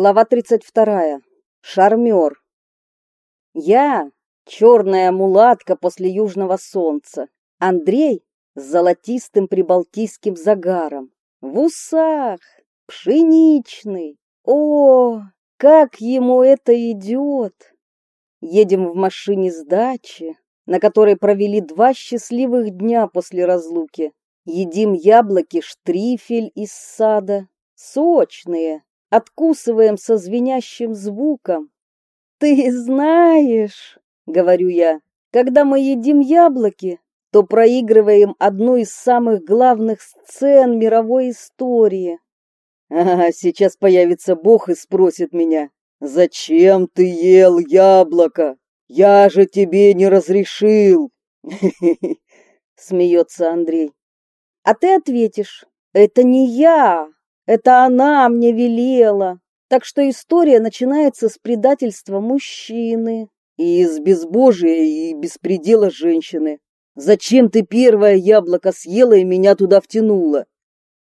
Глава 32. Шармер. Я — черная мулатка после южного солнца. Андрей — с золотистым прибалтийским загаром. В усах, пшеничный. О, как ему это идет! Едем в машине с дачи, на которой провели два счастливых дня после разлуки. Едим яблоки штрифель из сада, сочные, откусываем со звенящим звуком. «Ты знаешь, — говорю я, — когда мы едим яблоки, то проигрываем одну из самых главных сцен мировой истории. А сейчас появится Бог и спросит меня, «Зачем ты ел яблоко? Я же тебе не разрешил!» Смеется Андрей. А ты ответишь, «Это не я, это она мне велела. Так что история начинается с предательства мужчины и из безбожия и беспредела женщины. Зачем ты первое яблоко съела и меня туда втянула?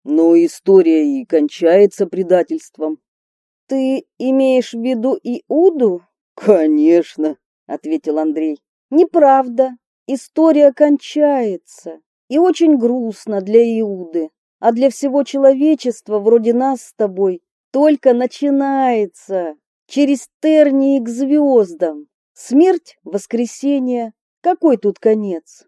Но история и кончается предательством. Ты имеешь в виду Иуду? Конечно, ответил Андрей. Неправда. История кончается. И очень грустно для Иуды а для всего человечества, вроде нас с тобой, только начинается. Через тернии к звездам. Смерть, воскресенье. Какой тут конец?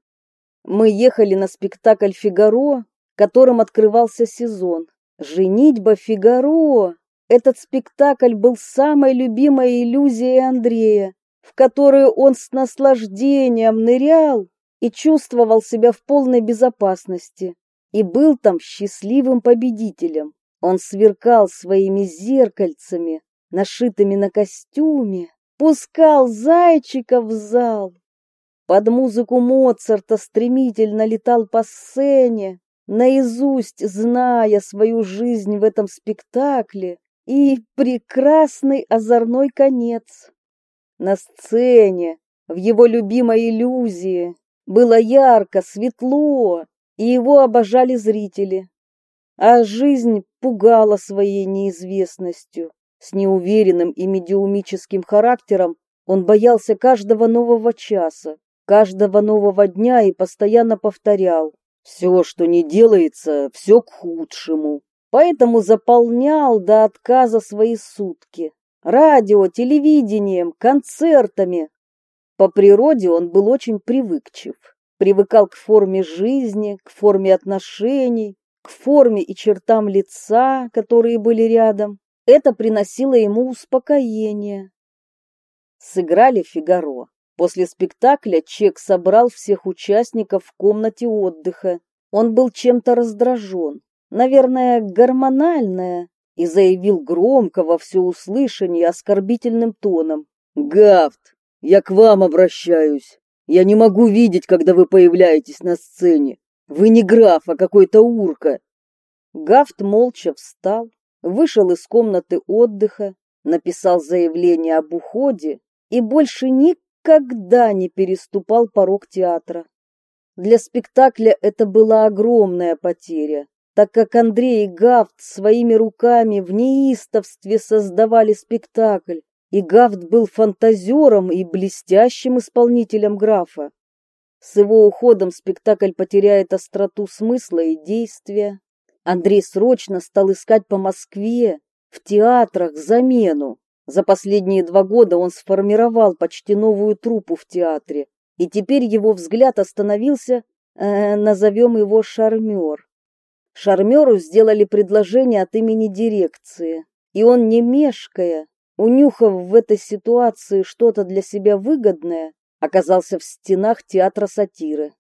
Мы ехали на спектакль «Фигаро», которым открывался сезон. «Женитьба Фигаро». Этот спектакль был самой любимой иллюзией Андрея, в которую он с наслаждением нырял и чувствовал себя в полной безопасности и был там счастливым победителем. Он сверкал своими зеркальцами, нашитыми на костюме, пускал зайчиков в зал. Под музыку Моцарта стремительно летал по сцене, наизусть зная свою жизнь в этом спектакле и прекрасный озорной конец. На сцене, в его любимой иллюзии, было ярко, светло, и его обожали зрители. А жизнь пугала своей неизвестностью. С неуверенным и медиумическим характером он боялся каждого нового часа, каждого нового дня и постоянно повторял «Все, что не делается, все к худшему». Поэтому заполнял до отказа свои сутки. Радио, телевидением, концертами. По природе он был очень привыкчив привыкал к форме жизни, к форме отношений, к форме и чертам лица, которые были рядом. Это приносило ему успокоение. Сыграли «Фигаро». После спектакля Чек собрал всех участников в комнате отдыха. Он был чем-то раздражен, наверное, гормональное, и заявил громко во всеуслышание оскорбительным тоном. «Гафт, я к вам обращаюсь. Я не могу видеть, когда вы появляетесь на сцене. Вы не граф, а какой-то урка. Гафт молча встал, вышел из комнаты отдыха, написал заявление об уходе и больше никогда не переступал порог театра. Для спектакля это была огромная потеря, так как Андрей и Гафт своими руками в неистовстве создавали спектакль, и Гафт был фантазером и блестящим исполнителем графа. С его уходом спектакль потеряет остроту смысла и действия. Андрей срочно стал искать по Москве, в театрах, замену. За последние два года он сформировал почти новую труппу в театре, и теперь его взгляд остановился, э, назовем его «Шармер». Шармеру сделали предложение от имени дирекции, и он, не мешкая, унюхав в этой ситуации что-то для себя выгодное, оказался в стенах театра сатиры.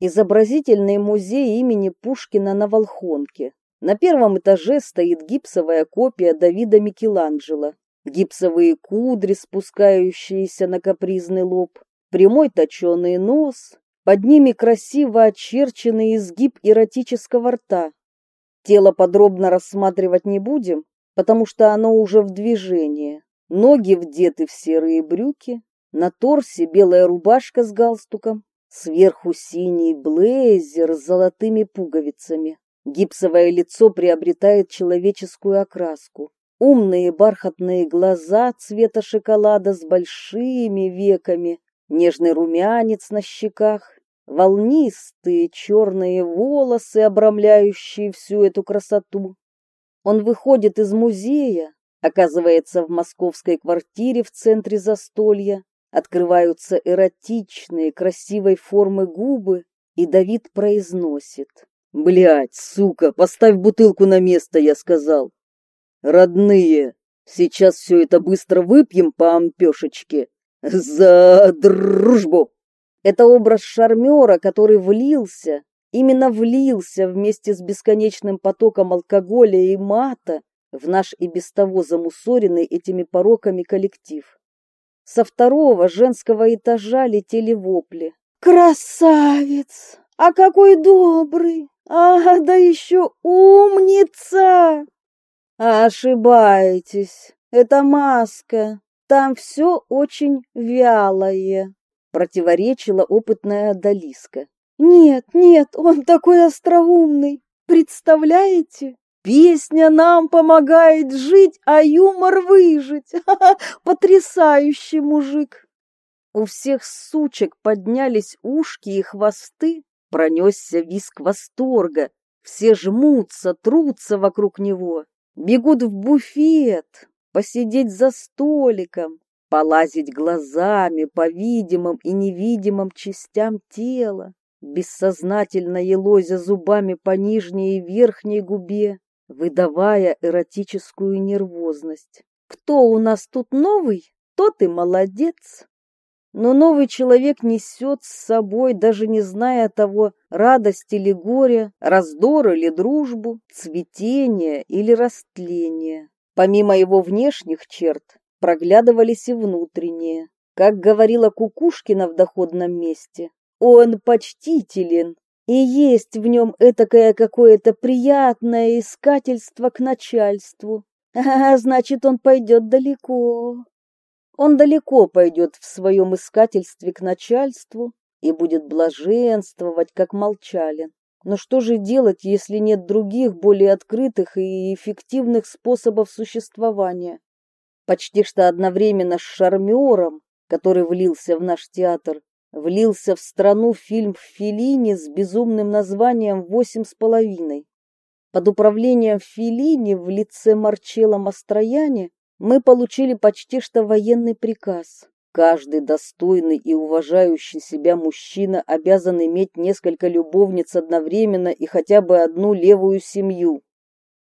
Изобразительный музей имени Пушкина на Волхонке. На первом этаже стоит гипсовая копия Давида Микеланджело. Гипсовые кудри, спускающиеся на капризный лоб, прямой точеный нос, под ними красиво очерченный изгиб эротического рта. Тело подробно рассматривать не будем, потому что оно уже в движении. Ноги вдеты в серые брюки, на торсе белая рубашка с галстуком, сверху синий блейзер с золотыми пуговицами. Гипсовое лицо приобретает человеческую окраску. Умные бархатные глаза цвета шоколада с большими веками, нежный румянец на щеках, волнистые черные волосы, обрамляющие всю эту красоту. Он выходит из музея, оказывается в московской квартире в центре застолья, открываются эротичные, красивой формы губы, и Давид произносит. «Блядь, сука, поставь бутылку на место», я сказал. Родные, сейчас все это быстро выпьем по ампешечке. За дружбу! Это образ шармера, который влился, именно влился вместе с бесконечным потоком алкоголя и мата в наш и без того замусоренный этими пороками коллектив. Со второго женского этажа летели вопли. «Красавец! А какой добрый! А, да еще умница!» Ошибаетесь. Это маска. Там все очень вялое, противоречила опытная Далиска. Нет, нет, он такой остроумный. Представляете? Песня нам помогает жить, а юмор выжить. Потрясающий мужик. У всех сучек поднялись ушки и хвосты, пронесся виск восторга. Все жмутся, трутся вокруг него бегут в буфет, посидеть за столиком, полазить глазами по видимым и невидимым частям тела, бессознательно елозя зубами по нижней и верхней губе, выдавая эротическую нервозность. Кто у нас тут новый, тот и молодец. Но новый человек несет с собой, даже не зная того, радость или горе, раздор или дружбу, цветение или растление. Помимо его внешних черт, проглядывались и внутренние. Как говорила Кукушкина в доходном месте, он почтителен, и есть в нем этакое какое-то приятное искательство к начальству. А значит, он пойдет далеко. Он далеко пойдет в своем искательстве к начальству и будет блаженствовать, как молчалин. Но что же делать, если нет других, более открытых и эффективных способов существования? Почти что одновременно с шармером, который влился в наш театр, влился в страну фильм Филини с безумным названием «Восемь с половиной». Под управлением Филини в лице Марчелла Мастрояне мы получили почти что военный приказ. Каждый достойный и уважающий себя мужчина обязан иметь несколько любовниц одновременно и хотя бы одну левую семью.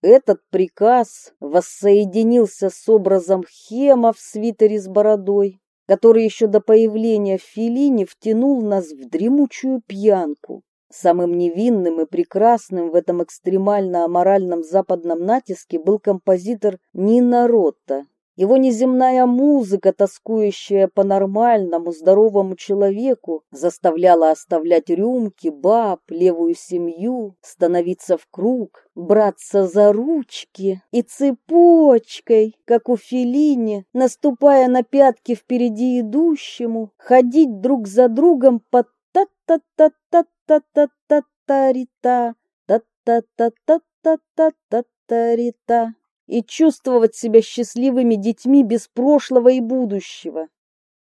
Этот приказ воссоединился с образом Хема в свитере с бородой, который еще до появления Филини втянул нас в дремучую пьянку. Самым невинным и прекрасным в этом экстремально аморальном западном натиске был композитор Нина Ротта. Его неземная музыка, тоскующая по нормальному, здоровому человеку, заставляла оставлять рюмки, баб, левую семью, становиться в круг, браться за ручки и цепочкой, как у Филини, наступая на пятки впереди идущему, ходить друг за другом под та-та-та-та-та-та-та-та-рита, та-та-та-та-та-та-та-рита и чувствовать себя счастливыми детьми без прошлого и будущего.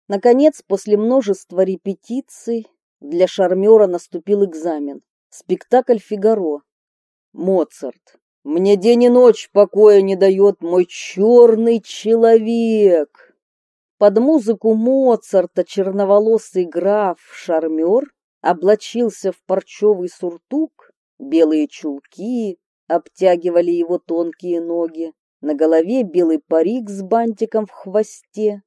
Наконец, после множества репетиций, для шармера наступил экзамен. Спектакль «Фигаро». Моцарт. «Мне день и ночь покоя не дает мой черный человек». Под музыку Моцарта черноволосый граф Шармер облачился в парчевый суртук, белые чулки, обтягивали его тонкие ноги, на голове белый парик с бантиком в хвосте.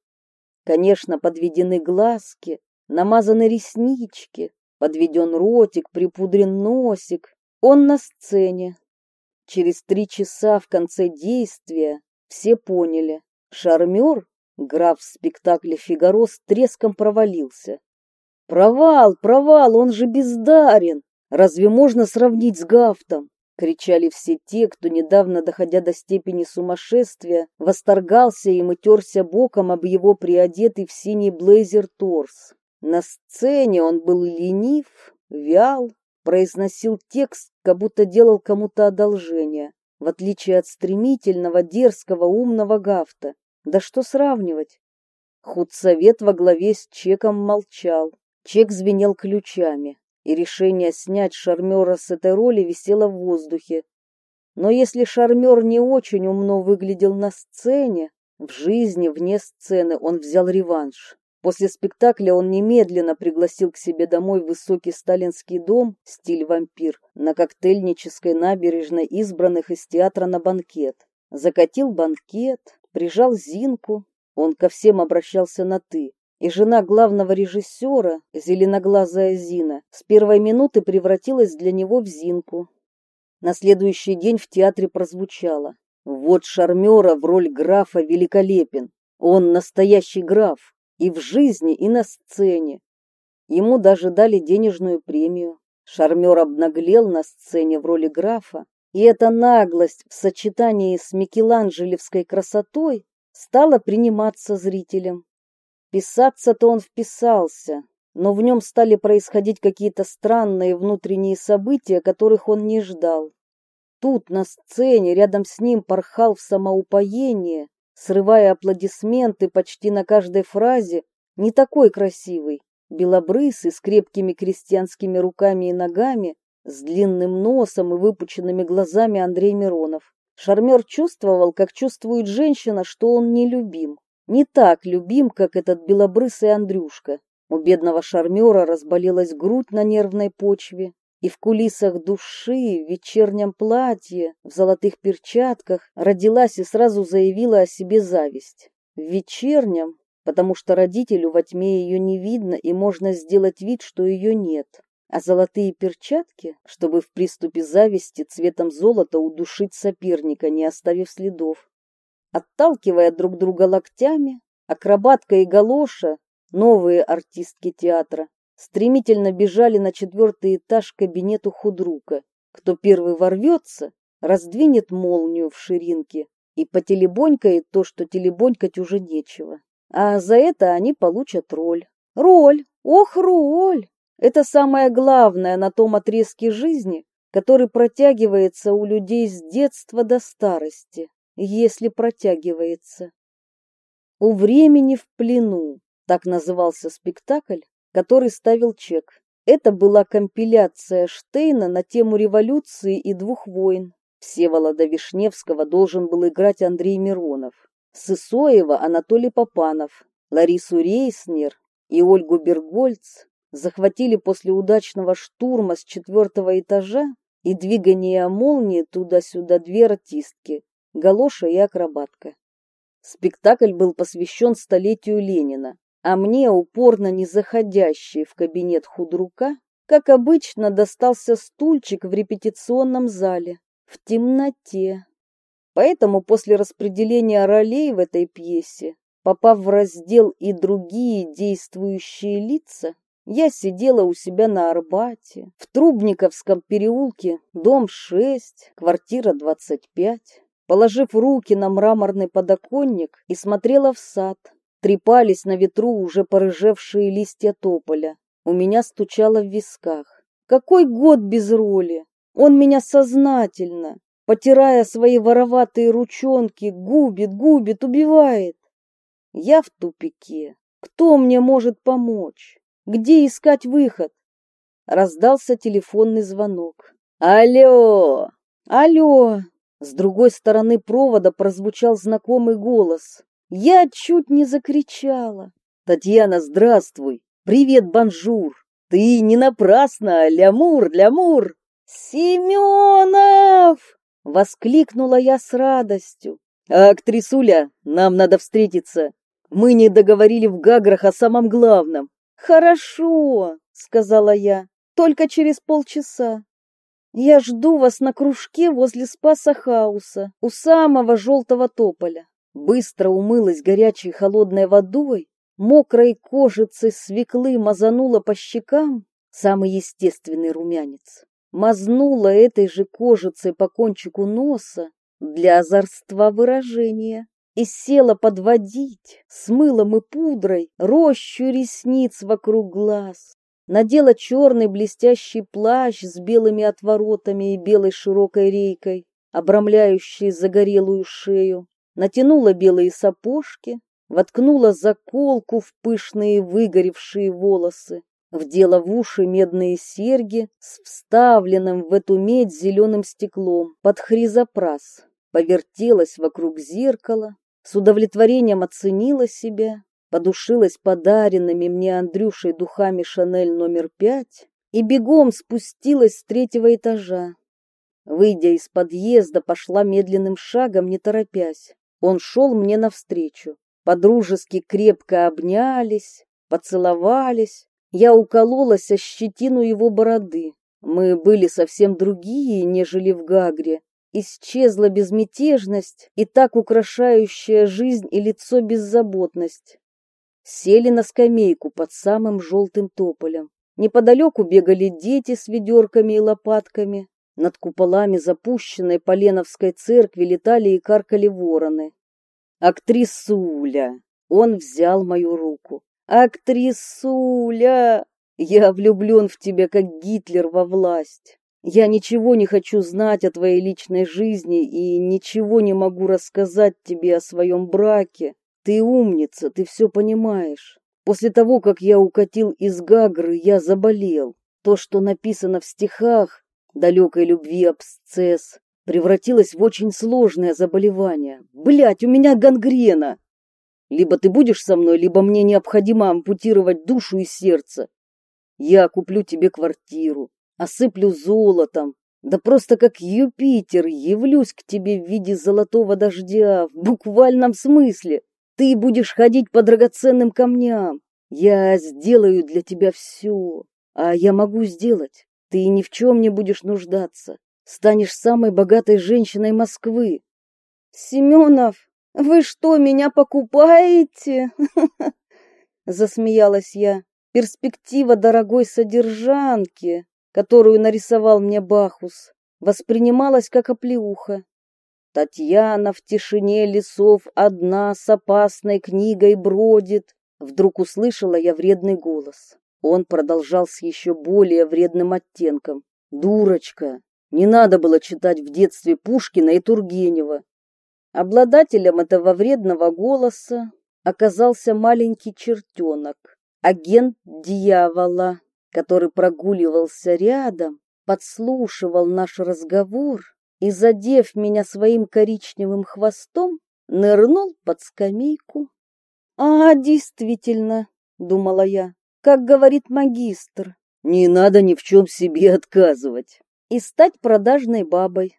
Конечно, подведены глазки, намазаны реснички, подведен ротик, припудрен носик. Он на сцене. Через три часа в конце действия все поняли. Шармер Граф в спектакле «Фигаро» с треском провалился. «Провал, провал, он же бездарен! Разве можно сравнить с Гафтом?» Кричали все те, кто, недавно доходя до степени сумасшествия, восторгался и терся боком об его приодетый в синий блейзер торс. На сцене он был ленив, вял, произносил текст, как будто делал кому-то одолжение. в отличие от стремительного, дерзкого, умного Гафта. Да что сравнивать? Худсовет во главе с Чеком молчал. Чек звенел ключами, и решение снять шармера с этой роли висело в воздухе. Но если шармер не очень умно выглядел на сцене, в жизни, вне сцены, он взял реванш. После спектакля он немедленно пригласил к себе домой высокий сталинский дом, стиль вампир, на коктейльнической набережной избранных из театра на банкет. Закатил банкет, прижал Зинку, он ко всем обращался на «ты». И жена главного режиссера, зеленоглазая Зина, с первой минуты превратилась для него в Зинку. На следующий день в театре прозвучало «Вот шармера в роль графа великолепен, он настоящий граф, и в жизни, и на сцене. Ему даже дали денежную премию. Шармер обнаглел на сцене в роли графа, и эта наглость в сочетании с микеланджелевской красотой стала приниматься зрителям. Писаться-то он вписался, но в нем стали происходить какие-то странные внутренние события, которых он не ждал. Тут, на сцене, рядом с ним порхал в самоупоение срывая аплодисменты почти на каждой фразе, не такой красивый, белобрысый, с крепкими крестьянскими руками и ногами, с длинным носом и выпученными глазами Андрей Миронов. Шармер чувствовал, как чувствует женщина, что он не любим. Не так любим, как этот белобрысый Андрюшка. У бедного шармера разболелась грудь на нервной почве, и в кулисах души, в вечернем платье, в золотых перчатках родилась и сразу заявила о себе зависть. В вечернем, потому что родителю во тьме ее не видно и можно сделать вид, что ее нет. А золотые перчатки, чтобы в приступе зависти цветом золота удушить соперника, не оставив следов. Отталкивая друг друга локтями, акробатка и галоша, новые артистки театра, стремительно бежали на четвертый этаж к кабинету худрука. Кто первый ворвется, раздвинет молнию в ширинке и потелебонькает то, что телебонькать уже нечего. А за это они получат роль. Роль! Ох, роль! Это самое главное на том отрезке жизни, который протягивается у людей с детства до старости, если протягивается. У времени в плену, так назывался спектакль, который ставил чек. Это была компиляция Штейна на тему революции и двух войн. Всеволода Вишневского должен был играть Андрей Миронов. Сысоева Анатолий Попанов, Ларису Рейснер и Ольгу Бергольц захватили после удачного штурма с четвертого этажа и двигания молнии туда-сюда две артистки – Галоша и акробатка. Спектакль был посвящен столетию Ленина, а мне, упорно не заходящий в кабинет худрука, как обычно, достался стульчик в репетиционном зале, в темноте. Поэтому после распределения ролей в этой пьесе, попав в раздел «И другие действующие лица», я сидела у себя на Арбате, в Трубниковском переулке, дом 6, квартира 25, положив руки на мраморный подоконник и смотрела в сад, трепались на ветру уже порыжевшие листья тополя. У меня стучало в висках. Какой год без роли? Он меня сознательно, потирая свои вороватые ручонки, губит, губит, убивает. Я в тупике. Кто мне может помочь? Где искать выход? Раздался телефонный звонок. Алло! Алло! С другой стороны провода прозвучал знакомый голос. Я чуть не закричала. «Татьяна, здравствуй! Привет, bonjour! Ты не напрасно, лямур, лямур!» «Семенов!» — воскликнула я с радостью. «Актрисуля, нам надо встретиться. Мы не договорили в Гаграх о самом главном». «Хорошо», — сказала я, — «только через полчаса. Я жду вас на кружке возле Спаса Хауса, у самого желтого тополя. Быстро умылась горячей холодной водой, мокрой кожицей свеклы мазанула по щекам, самый естественный румянец, мазнула этой же кожицей по кончику носа для озорства выражения. И села подводить с мылом и пудрой рощу ресниц вокруг глаз. Надела черный блестящий плащ с белыми отворотами и белой широкой рейкой, обрамляющие загорелую шею, натянула белые сапожки, воткнула заколку в пышные выгоревшие волосы, вдела в уши медные серьги с вставленным в эту медь зеленым стеклом под хризопрас, повертелась вокруг зеркала, с удовлетворением оценила себя, подушилась подаренными мне Андрюшей духами Шанель номер пять и бегом спустилась с третьего этажа. Выйдя из подъезда, пошла медленным шагом, не торопясь. Он шел мне навстречу. Подружески крепко обнялись, поцеловались. Я укололась о щетину его бороды. Мы были совсем другие, нежели в Гагре. Исчезла безмятежность и так украшающая жизнь и лицо беззаботность. Сели на скамейку под самым желтым тополем. Неподалеку бегали дети с ведерками и лопатками. Над куполами запущенной Поленовской церкви летали и каркали вороны. «Актрисуля!» Он взял мою руку. «Актрисуля! Я влюблен в тебя, как Гитлер во власть. Я ничего не хочу знать о твоей личной жизни и ничего не могу рассказать тебе о своем браке. Ты умница, ты все понимаешь. После того, как я укатил из Гагры, я заболел. То, что написано в стихах, далекой любви абсцесс, превратилось в очень сложное заболевание. Блять, у меня гангрена! Либо ты будешь со мной, либо мне необходимо ампутировать душу и сердце. Я куплю тебе квартиру, осыплю золотом, да просто как Юпитер явлюсь к тебе в виде золотого дождя, в буквальном смысле. Ты будешь ходить по драгоценным камням. Я сделаю для тебя все. А я могу сделать. Ты ни в чем не будешь нуждаться. Станешь самой богатой женщиной Москвы. Семенов, вы что, меня покупаете? Засмеялась я. Перспектива дорогой содержанки, которую нарисовал мне Бахус, воспринималась как оплеуха. Татьяна в тишине лесов одна с опасной книгой бродит. Вдруг услышала я вредный голос. Он продолжал с еще более вредным оттенком. «Дурочка! Не надо было читать в детстве Пушкина и Тургенева». Обладателем этого вредного голоса оказался маленький чертенок, агент дьявола, который прогуливался рядом, подслушивал наш разговор и, задев меня своим коричневым хвостом, нырнул под скамейку. «А, действительно», — думала я, — «как говорит магистр, не надо ни в чем себе отказывать и стать продажной бабой.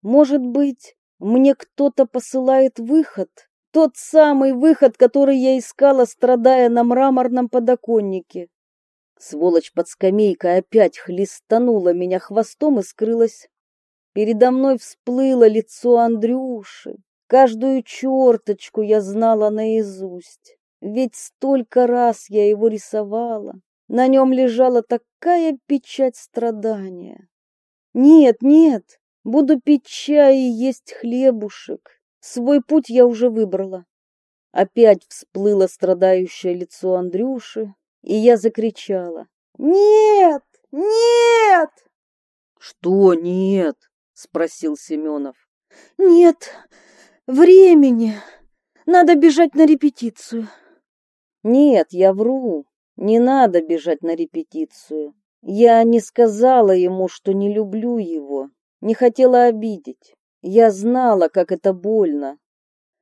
Может быть, мне кто-то посылает выход, тот самый выход, который я искала, страдая на мраморном подоконнике. Сволочь под скамейкой опять хлестанула меня хвостом и скрылась. Передо мной всплыло лицо Андрюши. Каждую черточку я знала наизусть. Ведь столько раз я его рисовала. На нем лежала такая печать страдания. Нет, нет, буду пить чай и есть хлебушек. Свой путь я уже выбрала. Опять всплыло страдающее лицо Андрюши, и я закричала. «Нет! Нет!» «Что нет?» Спросил Семенов. Нет времени. Надо бежать на репетицию. Нет, я вру. Не надо бежать на репетицию. Я не сказала ему, что не люблю его, не хотела обидеть. Я знала, как это больно.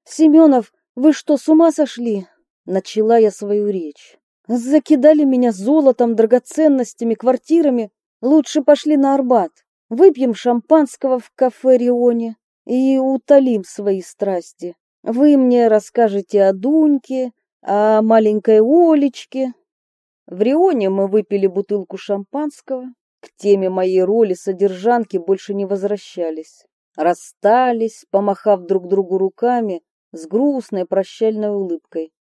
Семенов, вы что, с ума сошли? Начала я свою речь. Закидали меня золотом, драгоценностями, квартирами. Лучше пошли на Арбат. Выпьем шампанского в кафе Рионе и утолим свои страсти. Вы мне расскажете о Дуньке, о маленькой Олечке. В Рионе мы выпили бутылку шампанского. К теме моей роли содержанки больше не возвращались. Расстались, помахав друг другу руками с грустной прощальной улыбкой.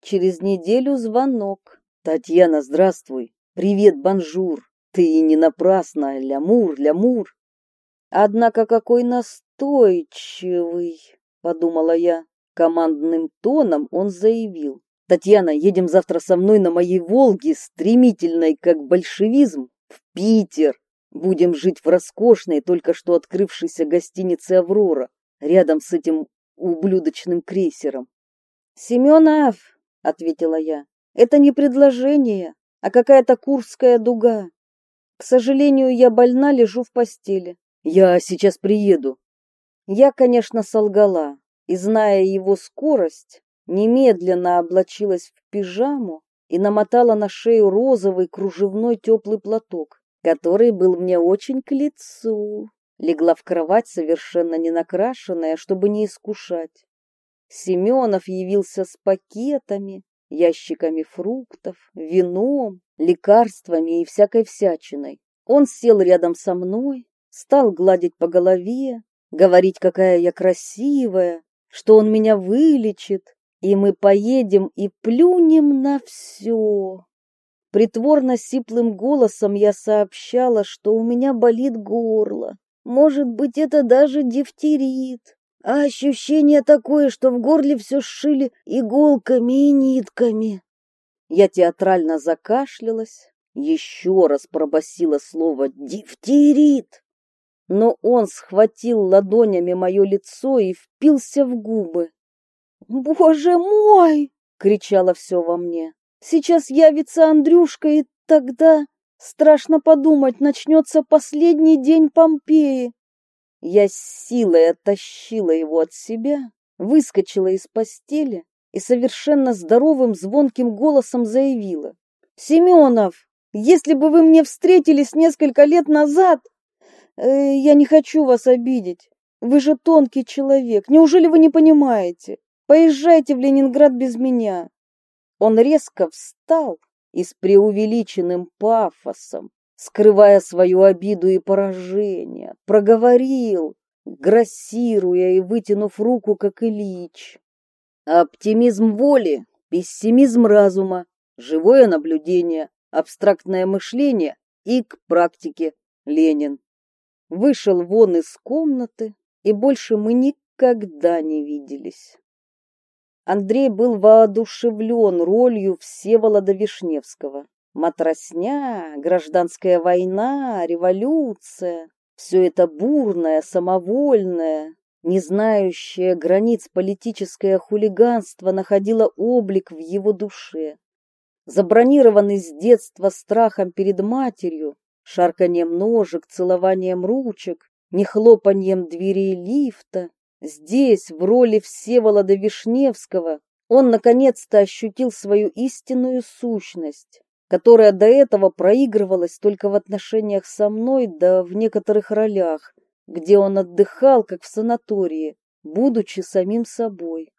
Через неделю звонок. «Татьяна, здравствуй! Привет, bonjour!» Ты не напрасно, l'amour, l'amour. Однако какой настойчивый, подумала я. Командным тоном он заявил. Татьяна, едем завтра со мной на моей «Волге», стремительной, как большевизм, в Питер. Будем жить в роскошной, только что открывшейся гостинице «Аврора», рядом с этим ублюдочным крейсером. «Семенов», — ответила я, — «это не предложение, а какая-то курская дуга. К сожалению, я больна, лежу в постели. Я сейчас приеду». Я, конечно, солгала, и, зная его скорость, немедленно облачилась в пижаму и намотала на шею розовый кружевной теплый платок, который был мне очень к лицу. Легла в кровать совершенно не накрашенная, чтобы не искушать. Семенов явился с пакетами, ящиками фруктов, вином, лекарствами и всякой всячиной. Он сел рядом со мной, стал гладить по голове, говорить, какая я красивая, что он меня вылечит, и мы поедем и плюнем на все. Притворно сиплым голосом я сообщала, что у меня болит горло. Может быть, это даже дифтерит. А ощущение такое, что в горле все сшили иголками и нитками. Я театрально закашлялась, еще раз пробасила слово «дифтерит». Но он схватил ладонями мое лицо и впился в губы. «Боже мой!» — кричало все во мне. «Сейчас явится Андрюшка, и тогда...» Страшно подумать, начнется последний день Помпеи. Я с силой оттащила его от себя, выскочила из постели и совершенно здоровым звонким голосом заявила. «Семенов, если бы вы мне встретились несколько лет назад, э, я не хочу вас обидеть. Вы же тонкий человек, неужели вы не понимаете? Поезжайте в Ленинград без меня». Он резко встал и с преувеличенным пафосом, скрывая свою обиду и поражение, проговорил, грассируя и вытянув руку, как Ильич. Оптимизм воли, пессимизм разума, живое наблюдение, абстрактное мышление и к практике Ленин. Вышел вон из комнаты, и больше мы никогда не виделись. Андрей был воодушевлен ролью Всеволода Вишневского. Матросня, гражданская война, революция — все это бурное, самовольное, не знающее границ политическое хулиганство находило облик в его душе. Забронированный с детства страхом перед матерью, шарканием ножек, целованием ручек, нехлопаньем дверей лифта, Здесь, в роли Всеволода Вишневского, он наконец-то ощутил свою истинную сущность, которая до этого проигрывалась только в отношениях со мной, да в некоторых ролях, где он отдыхал, как в санатории, будучи самим собой.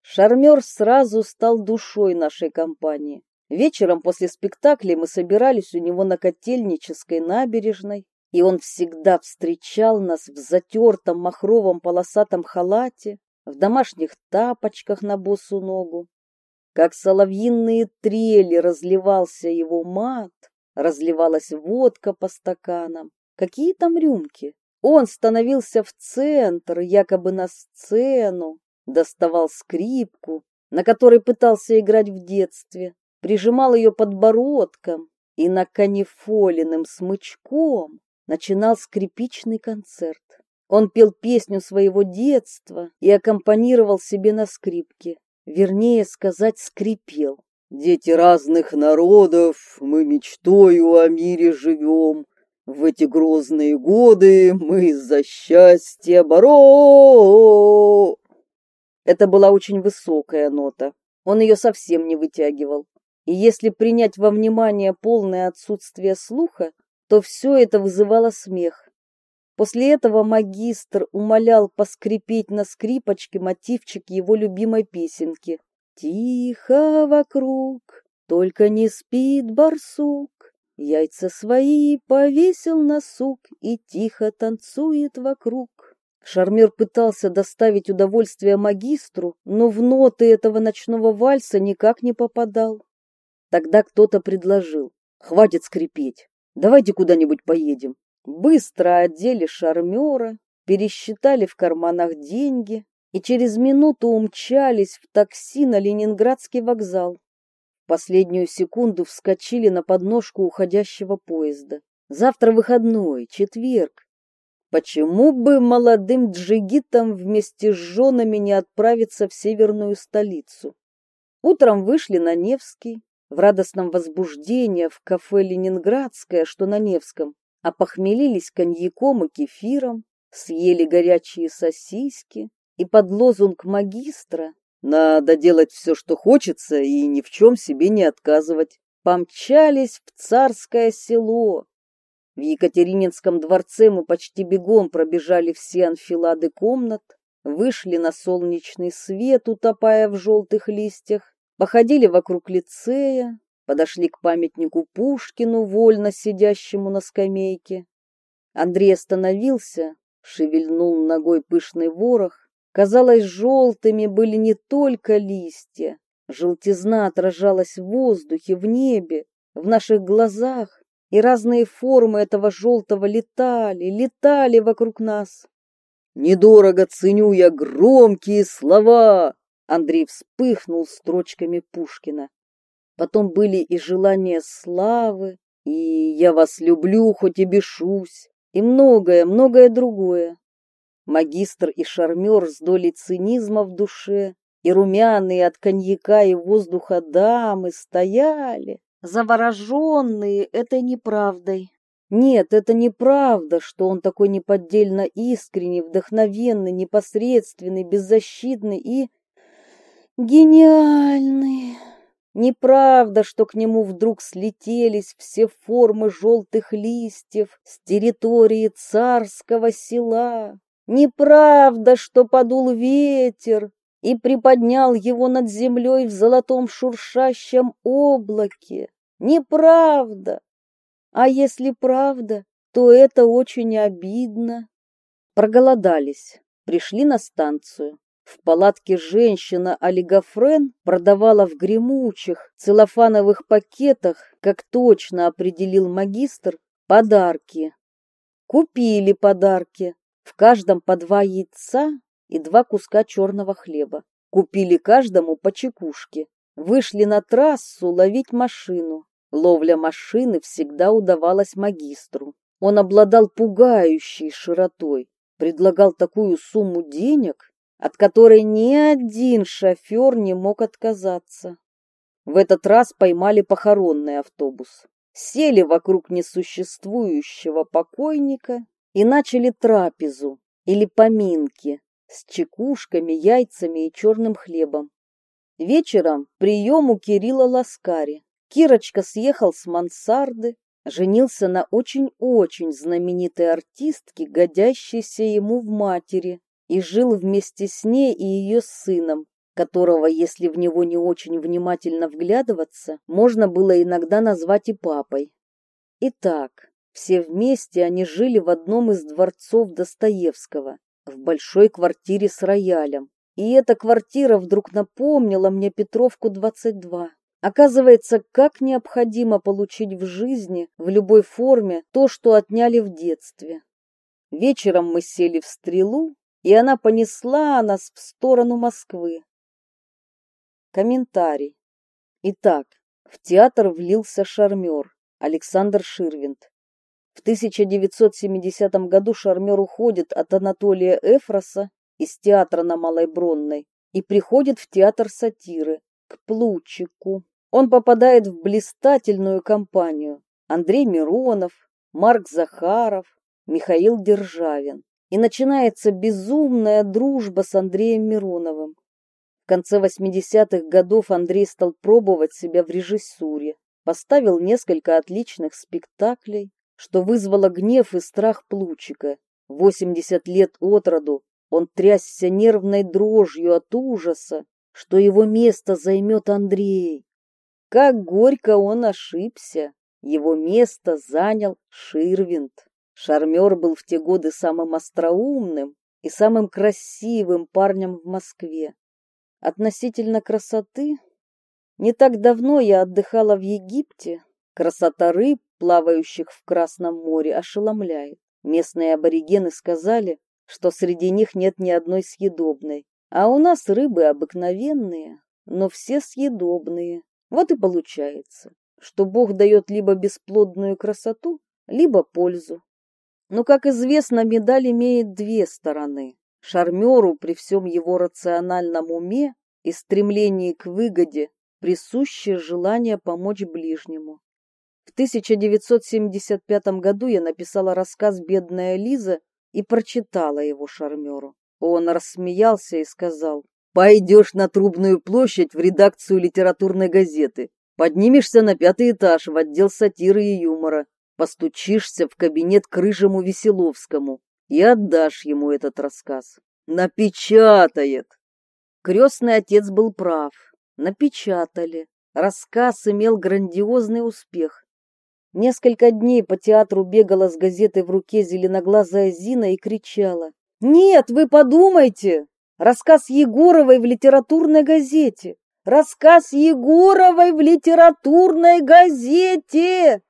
Шармер сразу стал душой нашей компании. Вечером после спектакля мы собирались у него на Котельнической набережной, и он всегда встречал нас в затертом махровом полосатом халате, в домашних тапочках на босу ногу. Как соловьиные трели разливался его мат, разливалась водка по стаканам. Какие там рюмки? Он становился в центр, якобы на сцену, доставал скрипку, на которой пытался играть в детстве, прижимал ее подбородком и на канифоленным смычком начинал скрипичный концерт. Он пел песню своего детства и аккомпанировал себе на скрипке. Вернее сказать, скрипел. Дети разных народов, мы мечтою о мире живем. В эти грозные годы мы за счастье боро. Это была очень высокая нота. Он ее совсем не вытягивал. И если принять во внимание полное отсутствие слуха, то все это вызывало смех. После этого магистр умолял поскрипеть на скрипочке мотивчик его любимой песенки. «Тихо вокруг, только не спит барсук, яйца свои повесил на сук и тихо танцует вокруг». Шармер пытался доставить удовольствие магистру, но в ноты этого ночного вальса никак не попадал. Тогда кто-то предложил, хватит скрипеть, Давайте куда-нибудь поедем. Быстро одели шармера, пересчитали в карманах деньги и через минуту умчались в такси на Ленинградский вокзал. Последнюю секунду вскочили на подножку уходящего поезда. Завтра выходной, четверг. Почему бы молодым джигитам вместе с женами не отправиться в северную столицу? Утром вышли на Невский, в радостном возбуждении в кафе «Ленинградское», что на Невском, опохмелились коньяком и кефиром, съели горячие сосиски и под лозунг магистра «Надо делать все, что хочется, и ни в чем себе не отказывать», помчались в царское село, в Екатерининском дворце мы почти бегом пробежали все анфилады комнат, вышли на солнечный свет, утопая в желтых листьях, походили вокруг лицея, подошли к памятнику Пушкину, вольно сидящему на скамейке. Андрей остановился, шевельнул ногой пышный ворох. Казалось, желтыми были не только листья. Желтизна отражалась в воздухе, в небе, в наших глазах и разные формы этого желтого летали, летали вокруг нас. «Недорого ценю я громкие слова!» Андрей вспыхнул строчками Пушкина. Потом были и желания славы, и «я вас люблю, хоть и бешусь», и многое, многое другое. Магистр и шармер с долей цинизма в душе, и румяные от коньяка и воздуха дамы стояли, завороженные этой неправдой. Нет, это неправда, что он такой неподдельно искренний, вдохновенный, непосредственный, беззащитный и гениальный. Неправда, что к нему вдруг слетелись все формы желтых листьев с территории царского села. Неправда, что подул ветер, и приподнял его над землей в золотом шуршащем облаке. Неправда. А если правда, то это очень обидно. Проголодались, пришли на станцию. В палатке женщина олигофрен продавала в гремучих целлофановых пакетах, как точно определил магистр, подарки. Купили подарки, в каждом по два яйца и два куска черного хлеба. Купили каждому по чекушке. Вышли на трассу ловить машину. Ловля машины всегда удавалась магистру. Он обладал пугающей широтой, предлагал такую сумму денег, от которой ни один шофер не мог отказаться. В этот раз поймали похоронный автобус, сели вокруг несуществующего покойника и начали трапезу или поминки с чекушками, яйцами и черным хлебом. Вечером прием у Кирилла Ласкари. Кирочка съехал с мансарды, женился на очень-очень знаменитой артистке, годящейся ему в матери, и жил вместе с ней и ее сыном, которого, если в него не очень внимательно вглядываться, можно было иногда назвать и папой. Итак, все вместе они жили в одном из дворцов Достоевского, в большой квартире с роялем. И эта квартира вдруг напомнила мне Петровку 22. Оказывается, как необходимо получить в жизни, в любой форме, то, что отняли в детстве. Вечером мы сели в стрелу, и она понесла нас в сторону Москвы. Комментарий. Итак, в театр влился шармер Александр Ширвинд. В 1970 году шармер уходит от Анатолия Эфроса из театра на Малой Бронной и приходит в театр сатиры к Плучику. Он попадает в блистательную компанию. Андрей Миронов, Марк Захаров, Михаил Державин. И начинается безумная дружба с Андреем Мироновым. В конце 80-х годов Андрей стал пробовать себя в режиссуре. Поставил несколько отличных спектаклей, что вызвало гнев и страх Плучика. Восемьдесят лет от роду он трясся нервной дрожью от ужаса, что его место займет Андрей. Как горько он ошибся. Его место занял Ширвинд. Шармер был в те годы самым остроумным и самым красивым парнем в Москве. Относительно красоты, не так давно я отдыхала в Египте. Красота рыб, плавающих в Красном море, ошеломляет. Местные аборигены сказали, что среди них нет ни одной съедобной. А у нас рыбы обыкновенные, но все съедобные. Вот и получается, что Бог дает либо бесплодную красоту, либо пользу. Но, как известно, медаль имеет две стороны. Шармеру при всем его рациональном уме и стремлении к выгоде присуще желание помочь ближнему. В 1975 году я написала рассказ «Бедная Лиза» и прочитала его шармеру. Он рассмеялся и сказал, «Пойдешь на Трубную площадь в редакцию литературной газеты, поднимешься на пятый этаж в отдел сатиры и юмора, постучишься в кабинет к Рыжему Веселовскому и отдашь ему этот рассказ. Напечатает!» Крестный отец был прав. Напечатали. Рассказ имел грандиозный успех. Несколько дней по театру бегала с газетой в руке зеленоглазая Зина и кричала. «Нет, вы подумайте! Рассказ Егоровой в литературной газете! Рассказ Егоровой в литературной газете!»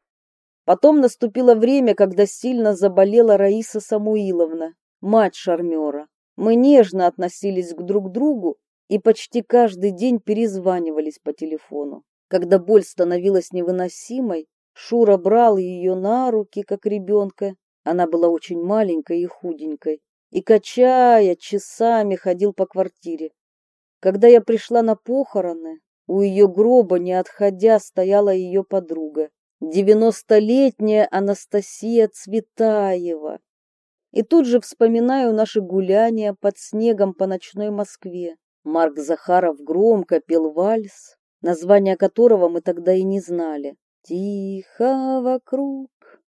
Потом наступило время, когда сильно заболела Раиса Самуиловна, мать шармера. Мы нежно относились к друг другу и почти каждый день перезванивались по телефону. Когда боль становилась невыносимой, Шура брал ее на руки, как ребенка. Она была очень маленькой и худенькой. И, качая, часами ходил по квартире. Когда я пришла на похороны, у ее гроба, не отходя, стояла ее подруга, девяностолетняя Анастасия Цветаева. И тут же вспоминаю наши гуляния под снегом по ночной Москве. Марк Захаров громко пел вальс, название которого мы тогда и не знали. Тихо вокруг,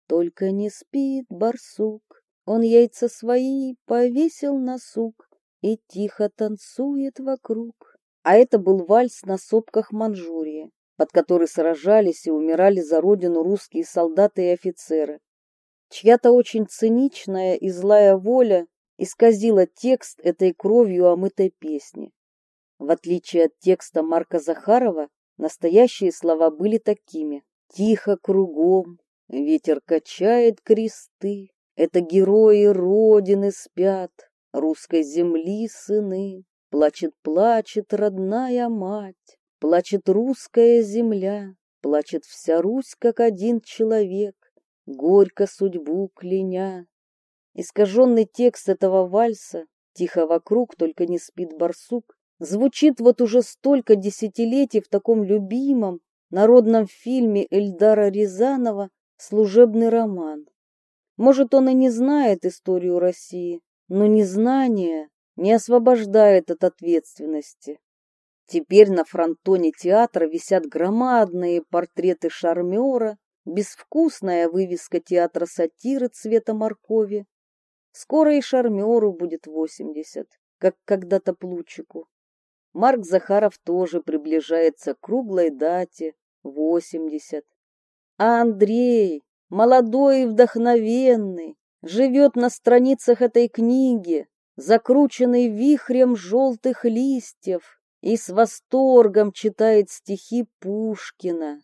только не спит барсук. Он яйца свои повесил на сук и тихо танцует вокруг. А это был вальс на сопках Манчжурии, под который сражались и умирали за родину русские солдаты и офицеры. Чья-то очень циничная и злая воля исказила текст этой кровью омытой песни. В отличие от текста Марка Захарова, настоящие слова были такими. Тихо кругом, ветер качает кресты, Это герои Родины спят, русской земли сыны. Плачет, плачет родная мать, плачет русская земля, Плачет вся Русь, как один человек, горько судьбу кляня. Искаженный текст этого вальса, тихо вокруг, только не спит барсук, звучит вот уже столько десятилетий в таком любимом, народном фильме Эльдара Рязанова «Служебный роман». Может, он и не знает историю России, но незнание не освобождает от ответственности. Теперь на фронтоне театра висят громадные портреты шармера, безвкусная вывеска театра сатиры цвета моркови. Скоро и шармеру будет восемьдесят, как когда-то Плучику. Марк Захаров тоже приближается к круглой дате, 80. А Андрей, молодой и вдохновенный, живет на страницах этой книги, закрученный вихрем желтых листьев, и с восторгом читает стихи Пушкина.